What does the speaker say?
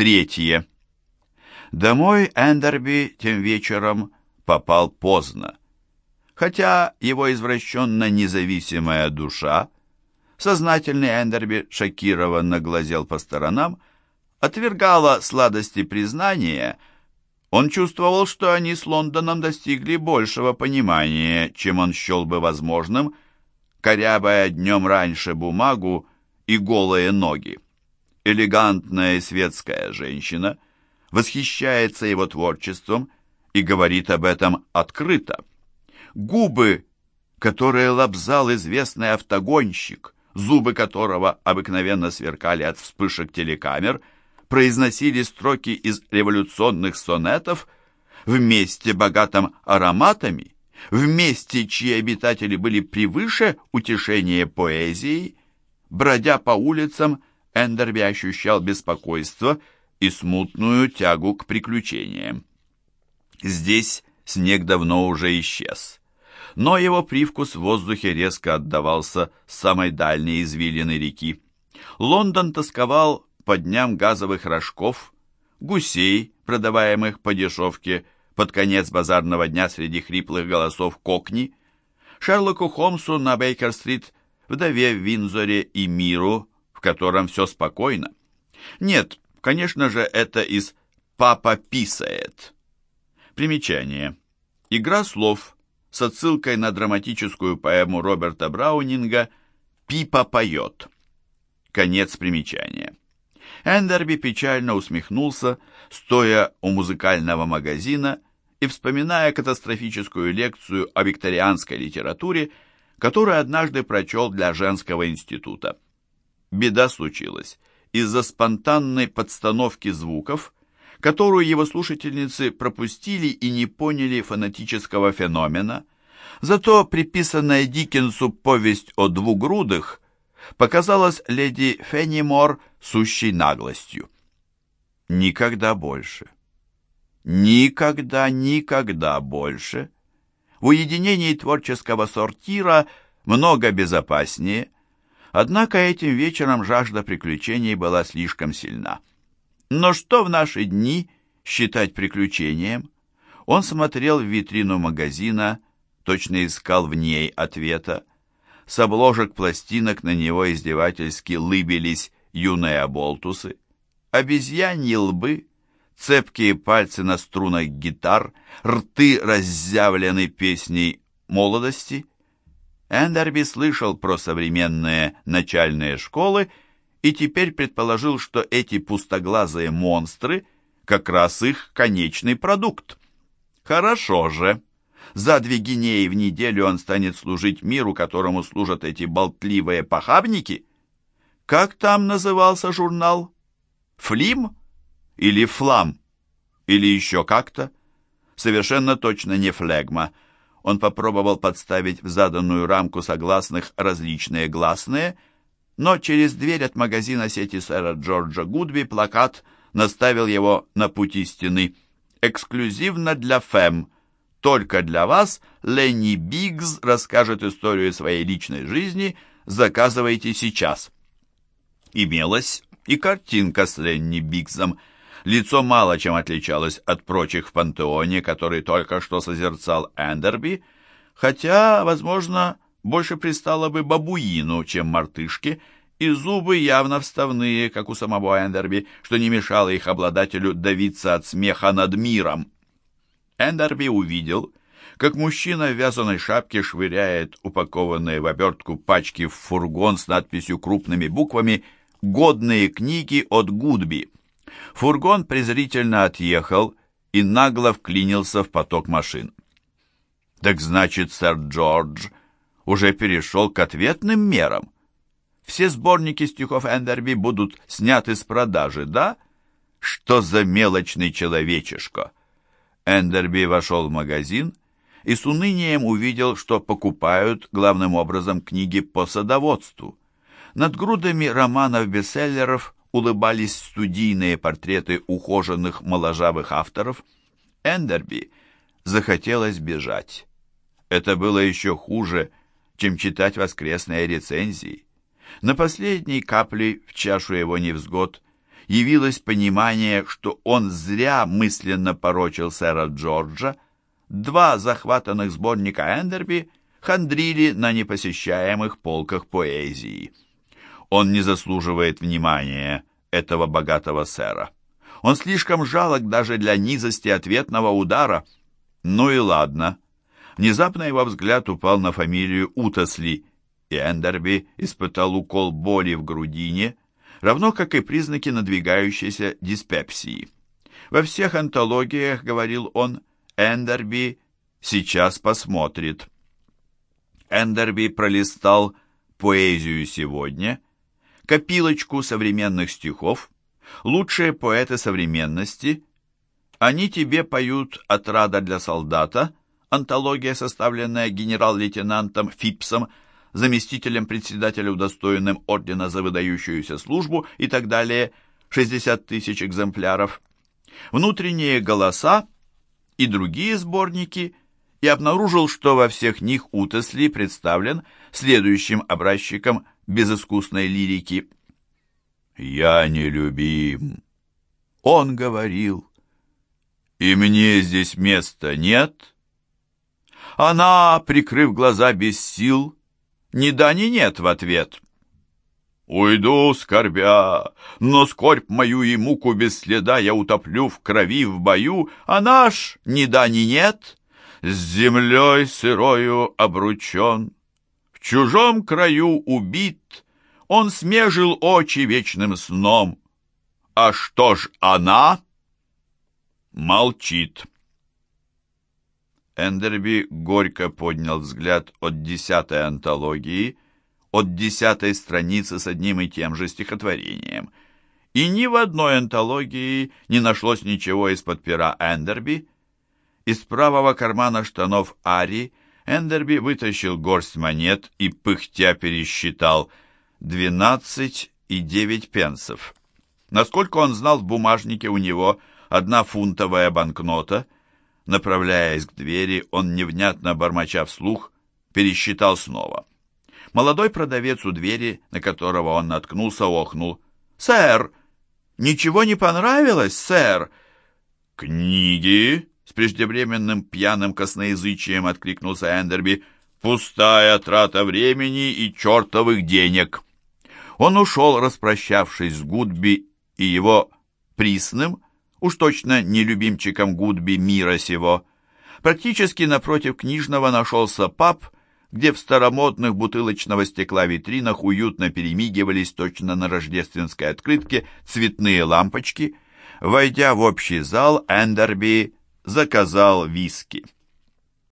Третье. Домой Эндерби тем вечером попал поздно. Хотя его извращенно независимая душа, сознательный Эндерби шокированно глазел по сторонам, отвергала сладости признания, он чувствовал, что они с Лондоном достигли большего понимания, чем он счел бы возможным, корябая днем раньше бумагу и голые ноги. Элегантная светская женщина восхищается его творчеством и говорит об этом открыто. Губы, которые лобзал известный автогонщик, зубы которого обыкновенно сверкали от вспышек телекамер – произносили строки из революционных сонетов вместе богатым ароматами, вместе, чьи обитатели были превыше утешения поэзии, бродя по улицам, Эндерби ощущал беспокойство и смутную тягу к приключениям. Здесь снег давно уже исчез, но его привкус в воздухе резко отдавался с самой дальней извилины реки. Лондон тосковал по дням газовых рожков, гусей, продаваемых по дешевке, под конец базарного дня среди хриплых голосов кокни, Шерлоку Холмсу на Бейкер-стрит, вдове в Винзоре и миру, в котором все спокойно. Нет, конечно же, это из «Папа писает». Примечание. Игра слов с отсылкой на драматическую поэму Роберта Браунинга «Пипа поет». Конец примечания. Эндерби печально усмехнулся, стоя у музыкального магазина и вспоминая катастрофическую лекцию о викторианской литературе, которую однажды прочел для женского института. Беда случилась из-за спонтанной подстановки звуков, которую его слушательницы пропустили и не поняли фонетического феномена, зато приписанная Диккенсу повесть о двугрудых показалась леди Феннимор сущей наглостью. Никогда больше. Никогда, никогда больше. В уединении творческого сортира много безопаснее, однако этим вечером жажда приключений была слишком сильна. Но что в наши дни считать приключением? Он смотрел в витрину магазина, точно искал в ней ответа. С обложек пластинок на него издевательски лыбились юные оболтусы, обезьяньи лбы, цепкие пальцы на струнах гитар, рты разъявлены песней молодости. Эндерби слышал про современные начальные школы и теперь предположил, что эти пустоглазые монстры как раз их конечный продукт. Хорошо же. За две гинеи в неделю он станет служить миру, которому служат эти болтливые похабники – как там назывался журнал? Флим? Или Флам? Или еще как-то? Совершенно точно не флегма. Он попробовал подставить в заданную рамку согласных различные гласные, но через дверь от магазина сети сэра Джорджа Гудби плакат наставил его на пути стены. «Эксклюзивно для ФЭМ. Только для вас Ленни Бигз расскажет историю своей личной жизни. Заказывайте сейчас». Имелась и картинка с Ленни Бигзом. Лицо мало чем отличалось от прочих в пантеоне, который только что созерцал Эндерби, хотя, возможно, больше пристало бы бабуину, чем мартышке, и зубы явно вставные, как у самого Эндерби, что не мешало их обладателю давиться от смеха над миром. Эндерби увидел, как мужчина в вязаной шапке швыряет упакованные в обертку пачки в фургон с надписью крупными буквами годные книги от Гудби. Фургон презрительно отъехал и нагло вклинился в поток машин. Так значит, сэр Джордж уже перешел к ответным мерам. Все сборники стихов Эндерби будут сняты с продажи, да? Что за мелочный человечишка? Эндерби вошел в магазин и с унынием увидел, что покупают главным образом книги по садоводству. Над грудами романов-бестселлеров улыбались студийные портреты ухоженных моложавых авторов. Эндерби захотелось бежать. Это было еще хуже, чем читать воскресные рецензии. На последней капле в чашу его невзгод явилось понимание, что он зря мысленно порочил сэра Джорджа. Два захватанных сборника Эндерби хандрили на непосещаемых полках поэзии. Он не заслуживает внимания этого богатого сэра. Он слишком жалок даже для низости ответного удара. Ну и ладно. Внезапно его взгляд упал на фамилию Утасли, и Эндерби испытал укол боли в грудине, равно как и признаки надвигающейся диспепсии. Во всех антологиях, говорил он, Эндерби сейчас посмотрит. Эндерби пролистал поэзию сегодня, копилочку современных стихов, лучшие поэты современности. Они тебе поют «Отрада для солдата», антология, составленная генерал-лейтенантом Фипсом, заместителем председателя, удостоенным ордена за выдающуюся службу и так далее, 60 тысяч экземпляров. Внутренние голоса и другие сборники, и обнаружил, что во всех них Утесли представлен следующим образчиком безыскусной лирики. «Я не любим», — он говорил, — «и мне здесь места нет». Она, прикрыв глаза без сил, ни да, ни нет в ответ. Уйду, скорбя, но скорбь мою и муку без следа я утоплю в крови в бою, а наш ни да, ни нет, с землей сырою обручен. В чужом краю убит, он смежил очи вечным сном. А что ж она? Молчит. Эндерби горько поднял взгляд от десятой антологии, от десятой страницы с одним и тем же стихотворением. И ни в одной антологии не нашлось ничего из-под пера Эндерби. Из правого кармана штанов Ари Эндерби вытащил горсть монет и пыхтя пересчитал двенадцать и девять пенсов. Насколько он знал, в бумажнике у него одна фунтовая банкнота — Направляясь к двери, он, невнятно бормоча вслух, пересчитал снова. Молодой продавец у двери, на которого он наткнулся, охнул. «Сэр! Ничего не понравилось, сэр?» «Книги?» — с преждевременным пьяным косноязычием откликнулся Эндерби. «Пустая трата времени и чертовых денег!» Он ушел, распрощавшись с Гудби и его присным, уж точно не любимчиком Гудби мира сего. Практически напротив книжного нашелся паб, где в старомодных бутылочного стекла витринах уютно перемигивались точно на рождественской открытке цветные лампочки. Войдя в общий зал, Эндерби заказал виски.